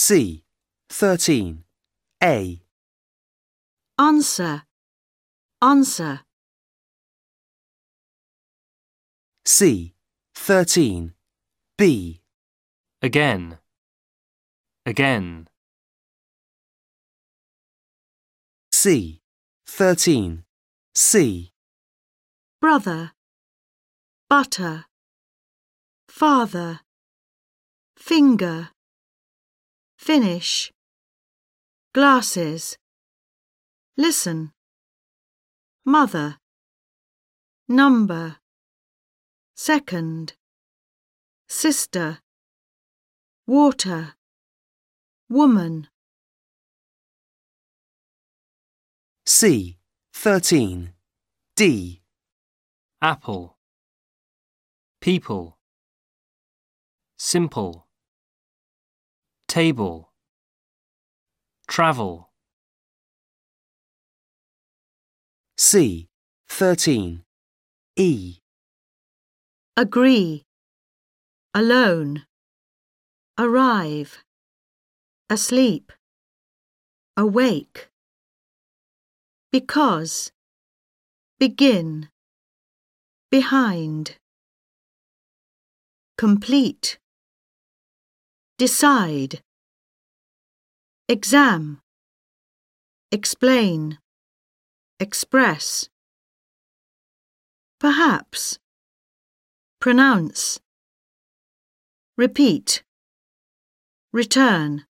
C. 13. A. answer, answer, C. 13. B. again, again, C. 13. C. brother, butter, father, finger, finish, glasses, listen, mother, number, second, sister, water, woman, C. 13. D. apple, people, simple, table, travel, C. 13. E. agree, alone, arrive, asleep, awake, because, begin, behind, complete, decide, exam, explain, express, perhaps, pronounce, repeat, return.